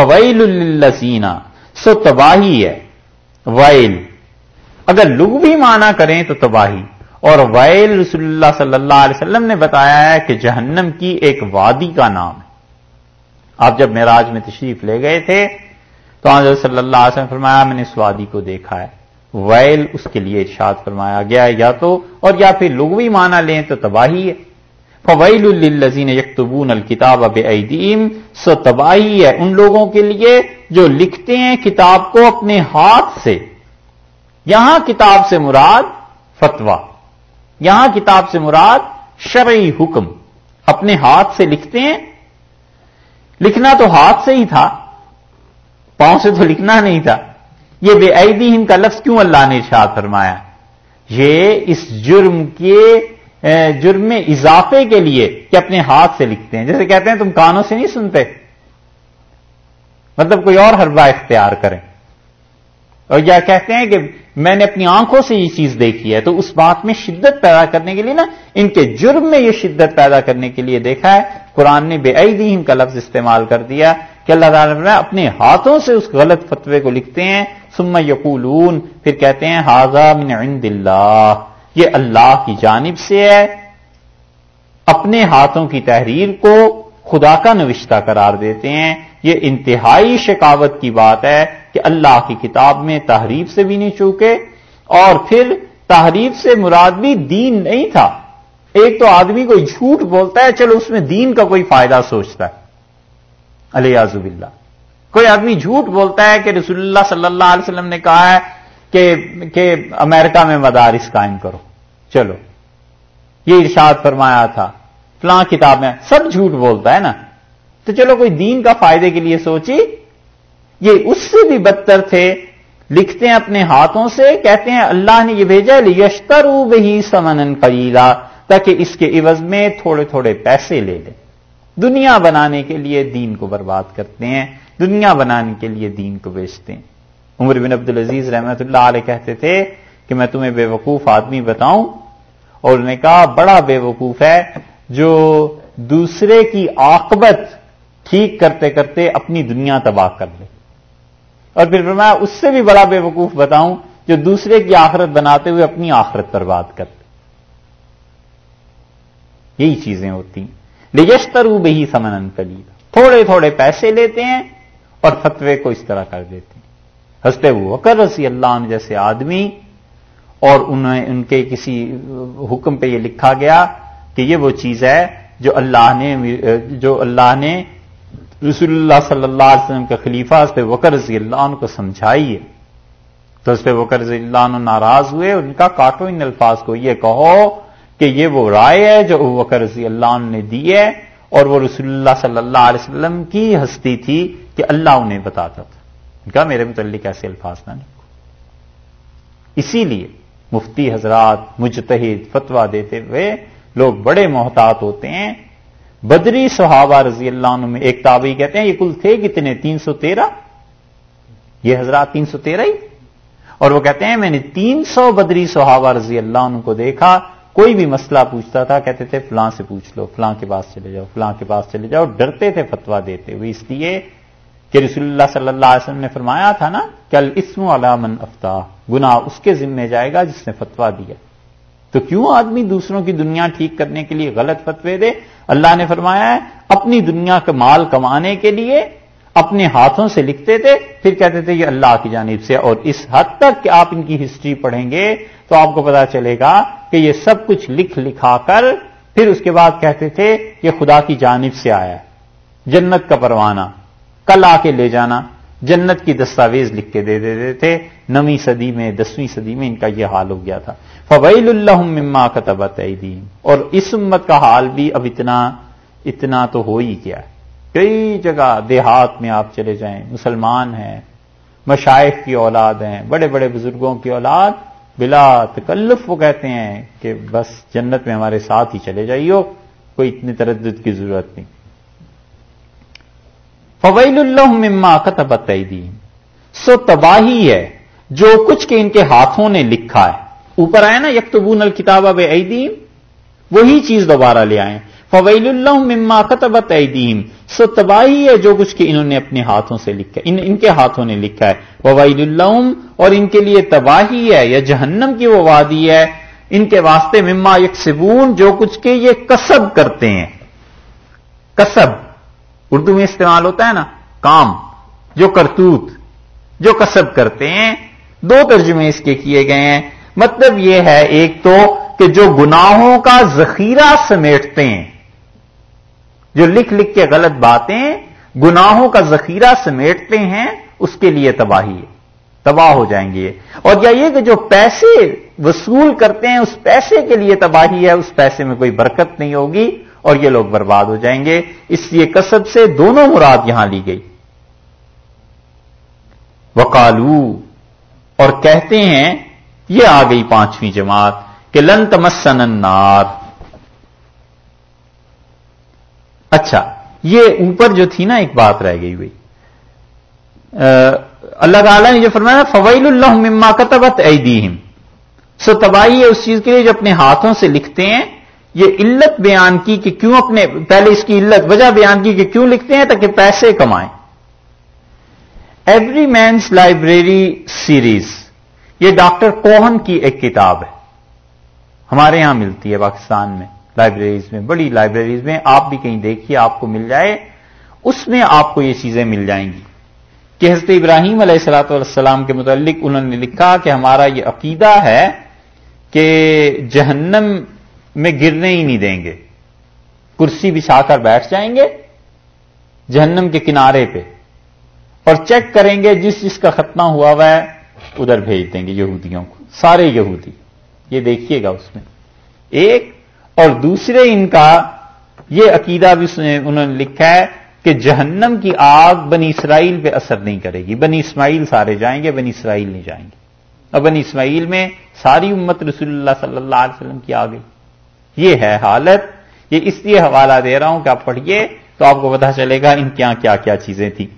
Foil الزینہ سو تباہی ہے while اگر لوگ بھی مانا کریں تو تباہی۔ اور وائل رسول اللہ صلی اللہ علیہ وسلم نے بتایا ہے کہ جہنم کی ایک وادی کا نام ہے۔ آپ جب معراج میں تشریف لے گئے تھے، تو آج صلی اللہ علیہ وسلم فرمایا، میں نے اس وادی کو دیکھا ہے۔ ویل اس کے لیے ارشاد فرمایا گیا یا تو، اور یا پھر لغوی مانا لیں تو تباہی ہے۔ فویل الزین یکتبون الکتاب اب سو تباہی ہے ان لوگوں کے لیے جو لکھتے ہیں کتاب کو اپنے ہاتھ سے۔ یہاں کتاب سے مراد فتوا یہاں کتاب سے مراد شرعی حکم۔ اپنے ہاتھ سے لکھتے ہیں۔ لکھنا تو ہاتھ سے ہی تھا۔ پاؤں سے تو لکھنا نہیں تھا۔ یہ بے عیدی کا لفظ کیوں اللہ نے ارشاد فرمایا؟ یہ اس جرم کے جرم میں اضافے کے لیے کہ اپنے ہاتھ سے لکھتے ہیں۔ جیسے کہتے ہیں، تم کانوں سے نہیں سنتے۔ مطلب کوئی اور حربہ اختیار کریں۔ اور یا کہتے ہیں کہ میں نے اپنی آنکھوں سے یہ چیز دیکھی ہے، تو اس بات میں شدت پیدا کرنے کے لیے نا، ان کے جرم میں یہ شدت پیدا کرنے کے لیے دیکھا ہے۔ قرآن نے بے عیدی کا لفظ استعمال کر دیا کہ اللہ تعالیٰ نے اپنے ہاتھوں سے اس غلط فتوے کو لکھتے ہیں۔ سم یقولون، پھر کہتے ہیں من عند اللہ یہ اللہ کی جانب سے ہے۔ اپنے ہاتھوں کی تحریر کو خدا کا نوشتہ قرار دیتے ہیں۔ یہ انتہائی شکاوت کی بات ہے کہ اللہ کی کتاب میں تحریف سے بھی نہیں چوکے اور پھر تحریف سے مراد بھی دین نہیں تھا۔ ایک تو آدمی کوئی جھوٹ بولتا ہے، چلو اس میں دین کا کوئی فائدہ سوچتا ہے۔ علیہ کوئی آدمی جھوٹ بولتا ہے کہ رسول اللہ صلی اللہ علیہ وسلم نے کہا ہے کہ کہ امریکہ میں مدارس قائم کرو۔ چلو۔ یہ ارشاد فرمایا تھا۔ فلاں کتاب میں سب جھوٹ بولتا ہے نا۔ تو چلو کوئی دین کا فائدے کے لیے سوچی۔ یہ اس سے بھی بدتر تھے۔ لکھتے ہیں اپنے ہاتھوں سے، کہتے ہیں اللہ نے یہ بھیجا یشتر بہی سمن قلیلا۔ تاکہ اس کے عوض میں تھوڑے تھوڑے پیسے لے لیں دنیا بنانے کے لیے دین کو برباد کرتے ہیں۔ دنیا بنانے کے لیے دین کو بیچتے ہیں۔ عمر بن عبد العزیز رحمت اللہ علیہ کہتے تھے کہ میں تمہیں بے وقوف آدمی بتاؤں اور انہوں نے کہا بڑا بے وقوف ہے جو دوسرے کی آقبت ٹھیک کرتے کرتے اپنی دنیا تباہ کر لے۔ اور پھر میں اس سے بھی بڑا بے وقوف بتاؤں جو دوسرے کی آخرت بناتے ہوئے اپنی آخرت برباد کر لے۔ یہی چیزیں ہوتی ہیں۔ لیجستر بہی سمن کلی تھوڑے تھوڑے پیسے لیتے ہیں اور فتوے کو اس طرح کر دیتے ہیں۔ ہنستے ہوئے وکر رسی اللہ نے جیسے آدمی اور انہیں ان کے کسی حکم پہ یہ لکھا گیا کہ یہ وہ چیز ہے جو اللہ نے جو اللہ نے رسول اللہ صلی اللہ علیہ وسلم کے خلیفہ اس پہ وکر رضی اللہ عنہ کو سمجھائی ہے۔ تو اس پہ وکر رضی اللہ عنہ ناراض ہوئے ان کا کاٹو ان الفاظ کو یہ کہو کہ یہ وہ رائے ہے جو وکر رضی اللہ عنہ نے دی ہے اور وہ رسول اللہ صلی اللہ علیہ وسلم کی ہستی تھی کہ اللہ انہیں بتاتا تھا۔ کہا میرے متعلق ایسے الفاظ نہ نہیں اسی لیے مفتی حضرات مجتہد فتوا دیتے ہوئے لوگ بڑے محتاط ہوتے ہیں۔ بدری صحابہ رضی اللہ عنہ میں ایک تابعی کہتے ہیں، یہ کل تھے کتنے؟ تین سو تیرہ۔ یہ حضرات تین سو تیرہ ہی۔ اور وہ کہتے ہیں، میں نے تین سو بدری صحابہ رضی اللہ عنہ کو دیکھا، کوئی بھی مسئلہ پوچھتا تھا، کہتے تھے، فلاں سے پوچھ لو، فلاں کے پاس چلے جاؤ، فلاں کے پاس چلے جاؤ، ڈرتے تھے فتوا دیتے ہوئے۔ اس لیے کہ رسول اللہ صلی اللہ علیہ وسلم نے فرمایا تھا نا کل اسم علامن افتا گنا اس کے ذمے جائے گا جس نے فتوا دیا تو کیوں آدمی دوسروں کی دنیا ٹھیک کرنے کے لیے غلط فتوے دے؟ اللہ نے فرمایا ہے، اپنی دنیا کا مال کمانے کے لیے اپنے ہاتھوں سے لکھتے تھے، پھر کہتے تھے یہ اللہ کی جانب سے، اور اس حد تک کہ آپ ان کی ہسٹری پڑھیں گے تو آپ کو پتا چلے گا کہ یہ سب کچھ لکھ لکھا کر پھر اس کے بعد کہتے تھے یہ خدا کی جانب سے آیا جنت کا پروانہ۔ کل آ کے لے جانا۔ جنت کی دستاویز لکھ کے دے دیتے تھے۔ نویں صدی میں، دسویں صدی میں ان کا یہ حال ہو گیا تھا۔ فویل اللہ مما کتبت اور اس امت کا حال بھی اب اتنا اتنا تو ہو ہی گیا۔ کئی جگہ دیہات میں آپ چلے جائیں، مسلمان ہیں مشائق کی اولاد ہیں، بڑے بڑے بزرگوں کی اولاد، بلا تکلف وہ کہتے ہیں کہ بس جنت میں ہمارے ساتھ ہی چلے جائیو کوئی اتنی تردد کی ضرورت نہیں۔ فویل اللہ مما کتبت سو تباہی ہے جو کچھ کے ان کے ہاتھوں نے لکھا ہے۔ اوپر آئے نا، یکتبون الکتاب اب عیدیم وہی چیز دوبارہ لے آئے۔ فویل اللہ مما کتبت ایدیم سو تباہی ہے جو کچھ کہ انہوں نے اپنے ہاتھوں سے لکھا ان ان کے ہاتھوں نے لکھا ہے۔ وویل اللہ اور ان کے لیے تباہی ہے یا جہنم کی وہ وادی ہے۔ ان کے واسطے مما یک سبون جو کچھ کے یہ کسب کرتے ہیں۔ کسب۔ اردو میں استعمال ہوتا ہے نا، کام، جو کرتوت، جو کسب کرتے ہیں، دو ترجمے اس کے کیے گئے ہیں۔ مطلب یہ ہے، ایک تو کہ جو گناہوں کا ذخیرہ سمیٹتے ہیں، جو لکھ لکھ کے غلط باتیں گناہوں کا ذخیرہ سمیٹتے ہیں، اس کے لیے تباہی ہے، تباہ ہو جائیں گے۔ اور یا یہ کہ جو پیسے وصول کرتے ہیں، اس پیسے کے لیے تباہی ہے، اس پیسے میں کوئی برکت نہیں ہوگی۔ اور یہ لوگ برباد ہو جائیں گے۔ اس لیے کسب سے دونوں مراد یہاں لی گئی۔ وکالو اور کہتے ہیں، یہ آ گئی پانچویں جماعت، کہ لن تمسن النار۔ اچھا یہ اوپر جو تھی نا، ایک بات رہ گئی ہوئی۔ اللہ تعالیٰ نے جو فرمایا فویل اللہ مما کتبت ایدیہم سو تباہی ہے اس چیز کے لیے جو اپنے ہاتھوں سے لکھتے ہیں یہ علت بیان کی کہ کیوں اپنے پہلے اس کی علت وجہ بیان کی کہ کیوں لکھتے ہیں تاکہ پیسے کمائیں۔ ایوری مینس لائبریری سیریز یہ ڈاکٹر کوہن کی ایک کتاب ہے۔ ہمارے یہاں ملتی ہے پاکستان میں، لائبریریز میں، بڑی لائبریریز میں۔ آپ بھی کہیں دیکھیے، آپ کو مل جائے۔ اس میں آپ کو یہ چیزیں مل جائیں گی۔ کہ حضرت ابراہیم علیہ السلاۃ والسلام کے متعلق انہوں نے لکھا کہ ہمارا یہ عقیدہ ہے کہ جہنم میں گرنے ہی نہیں دیں گے۔ کرسی بچھا کر بیٹھ جائیں گے جہنم کے کنارے پہ اور چیک کریں گے جس جس کا ختمہ ہوا ہوا ہے، ادھر بھیج دیں گے یہودیوں کو۔ سارے یہودی۔ یہ دیکھیے گا اس میں۔ ایک اور دوسرے ان کا یہ عقیدہ بھی انہوں نے لکھا ہے کہ جہنم کی آگ بنی اسرائیل پہ اثر نہیں کرے گی۔ بنی اسماعیل سارے جائیں گے، بنی اسرائیل نہیں جائیں گے۔ اور بنی اسماعیل میں ساری امت رسول اللہ صلی اللہ علیہ وسلم کی آ گئی یہ ہے حالت، یہ اس لیے حوالہ دے رہا ہوں کہ آپ پڑھیے تو آپ کو پتا چلے گا ان کیا کیا کیا چیزیں تھیں۔